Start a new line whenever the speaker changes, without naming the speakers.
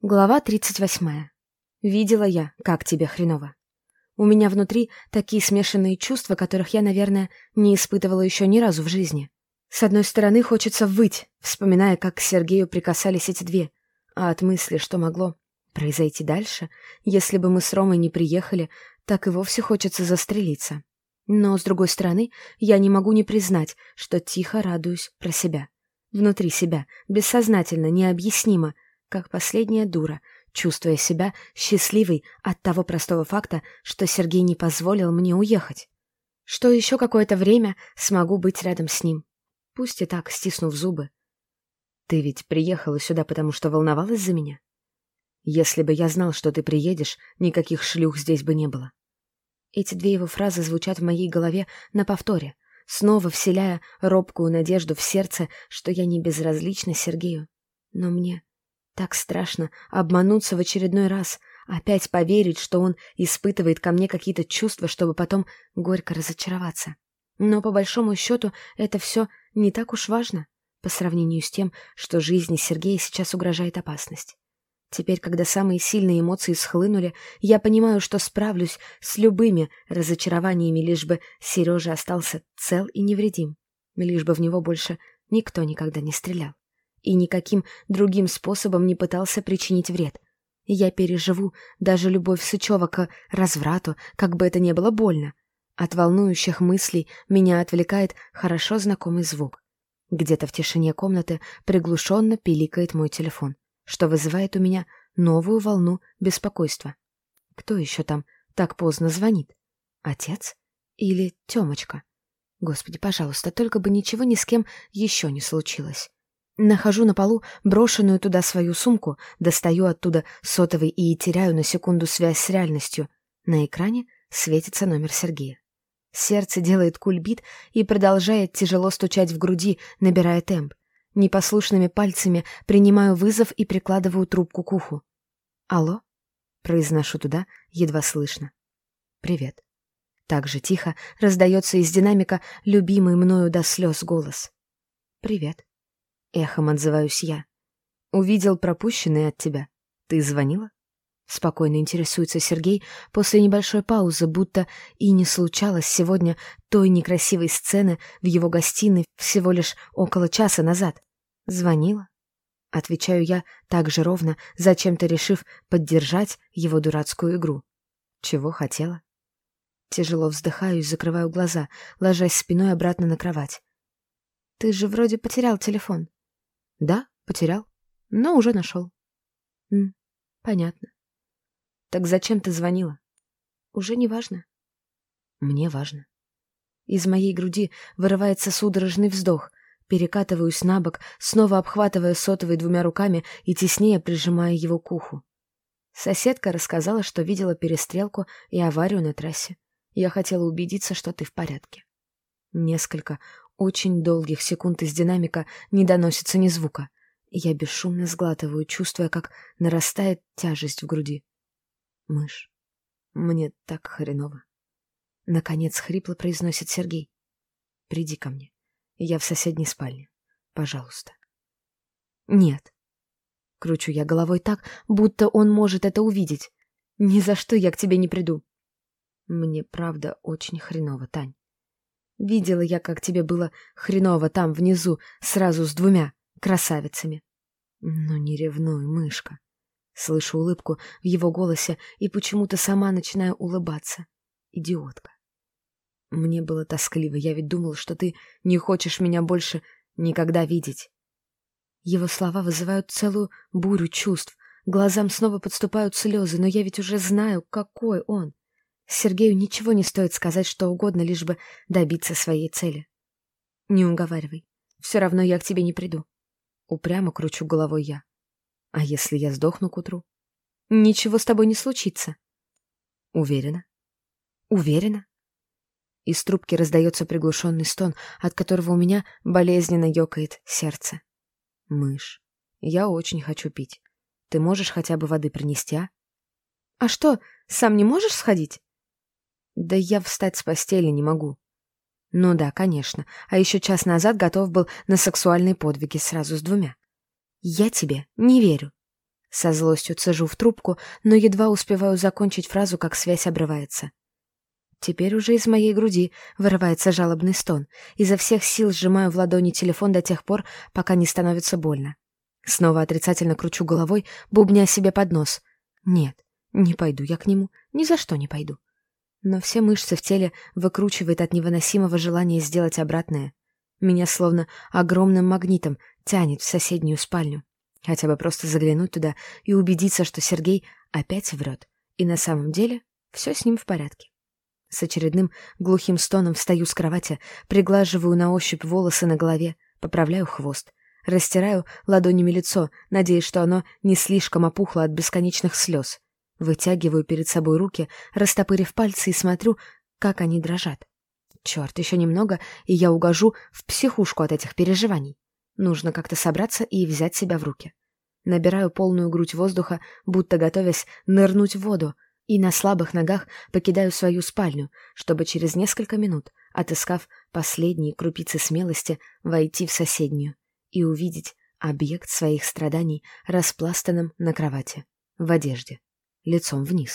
Глава 38. Видела я, как тебе хреново. У меня внутри такие смешанные чувства, которых я, наверное, не испытывала еще ни разу в жизни. С одной стороны, хочется выть, вспоминая, как к Сергею прикасались эти две, а от мысли, что могло произойти дальше, если бы мы с Ромой не приехали, так и вовсе хочется застрелиться. Но, с другой стороны, я не могу не признать, что тихо радуюсь про себя. Внутри себя, бессознательно, необъяснимо — как последняя дура, чувствуя себя счастливой от того простого факта, что Сергей не позволил мне уехать. Что еще какое-то время смогу быть рядом с ним. Пусть и так, стиснув зубы. Ты ведь приехала сюда, потому что волновалась за меня? Если бы я знал, что ты приедешь, никаких шлюх здесь бы не было. Эти две его фразы звучат в моей голове на повторе, снова вселяя робкую надежду в сердце, что я не безразлична Сергею. Но мне так страшно обмануться в очередной раз, опять поверить, что он испытывает ко мне какие-то чувства, чтобы потом горько разочароваться. Но по большому счету это все не так уж важно по сравнению с тем, что жизни Сергея сейчас угрожает опасность. Теперь, когда самые сильные эмоции схлынули, я понимаю, что справлюсь с любыми разочарованиями, лишь бы Сережа остался цел и невредим, лишь бы в него больше никто никогда не стрелял и никаким другим способом не пытался причинить вред. Я переживу даже любовь Сычева к разврату, как бы это ни было больно. От волнующих мыслей меня отвлекает хорошо знакомый звук. Где-то в тишине комнаты приглушенно пиликает мой телефон, что вызывает у меня новую волну беспокойства. Кто еще там так поздно звонит? Отец? Или Темочка? Господи, пожалуйста, только бы ничего ни с кем еще не случилось. Нахожу на полу брошенную туда свою сумку, достаю оттуда сотовый и теряю на секунду связь с реальностью. На экране светится номер Сергея. Сердце делает кульбит и продолжает тяжело стучать в груди, набирая темп. Непослушными пальцами принимаю вызов и прикладываю трубку к уху. «Алло?» — произношу туда, едва слышно. «Привет». Так же тихо раздается из динамика любимый мною до слез голос. «Привет». Эхом отзываюсь я. Увидел пропущенный от тебя. Ты звонила? Спокойно интересуется Сергей после небольшой паузы, будто и не случалось сегодня той некрасивой сцены в его гостиной всего лишь около часа назад. Звонила? Отвечаю я так же ровно, зачем-то решив поддержать его дурацкую игру. Чего хотела? Тяжело вздыхаю и закрываю глаза, ложась спиной обратно на кровать. Ты же вроде потерял телефон. Да, потерял, но уже нашел. М, понятно. Так зачем ты звонила? Уже не важно. Мне важно. Из моей груди вырывается судорожный вздох, перекатываюсь на бок, снова обхватывая сотовый двумя руками и теснее прижимая его к уху. Соседка рассказала, что видела перестрелку и аварию на трассе. Я хотела убедиться, что ты в порядке. Несколько очень долгих секунд из динамика не доносится ни звука. Я бесшумно сглатываю, чувствуя, как нарастает тяжесть в груди. Мышь, мне так хреново. Наконец хрипло произносит Сергей. Приди ко мне. Я в соседней спальне. Пожалуйста. Нет. Кручу я головой так, будто он может это увидеть. Ни за что я к тебе не приду. Мне правда очень хреново, Тань. Видела я, как тебе было хреново там, внизу, сразу с двумя красавицами. Но не ревнуй, мышка. Слышу улыбку в его голосе и почему-то сама начинаю улыбаться. Идиотка. Мне было тоскливо, я ведь думал, что ты не хочешь меня больше никогда видеть. Его слова вызывают целую бурю чувств. Глазам снова подступают слезы, но я ведь уже знаю, какой он. Сергею ничего не стоит сказать что угодно, лишь бы добиться своей цели. Не уговаривай. Все равно я к тебе не приду. Упрямо кручу головой я. А если я сдохну к утру? Ничего с тобой не случится. Уверена? Уверена? Из трубки раздается приглушенный стон, от которого у меня болезненно ёкает сердце. Мышь, я очень хочу пить. Ты можешь хотя бы воды принести, а? А что, сам не можешь сходить? Да я встать с постели не могу. Ну да, конечно. А еще час назад готов был на сексуальные подвиги сразу с двумя. Я тебе не верю. Со злостью цежу в трубку, но едва успеваю закончить фразу, как связь обрывается. Теперь уже из моей груди вырывается жалобный стон. Изо всех сил сжимаю в ладони телефон до тех пор, пока не становится больно. Снова отрицательно кручу головой, бубня себе под нос. Нет, не пойду я к нему, ни за что не пойду. Но все мышцы в теле выкручивает от невыносимого желания сделать обратное. Меня словно огромным магнитом тянет в соседнюю спальню. Хотя бы просто заглянуть туда и убедиться, что Сергей опять врет. И на самом деле все с ним в порядке. С очередным глухим стоном встаю с кровати, приглаживаю на ощупь волосы на голове, поправляю хвост, растираю ладонями лицо, надеясь, что оно не слишком опухло от бесконечных слез. Вытягиваю перед собой руки, растопырив пальцы и смотрю, как они дрожат. Черт, еще немного, и я угожу в психушку от этих переживаний. Нужно как-то собраться и взять себя в руки. Набираю полную грудь воздуха, будто готовясь нырнуть в воду, и на слабых ногах покидаю свою спальню, чтобы через несколько минут, отыскав последние крупицы смелости, войти в соседнюю и увидеть объект своих страданий распластанным на кровати, в одежде, لم ونس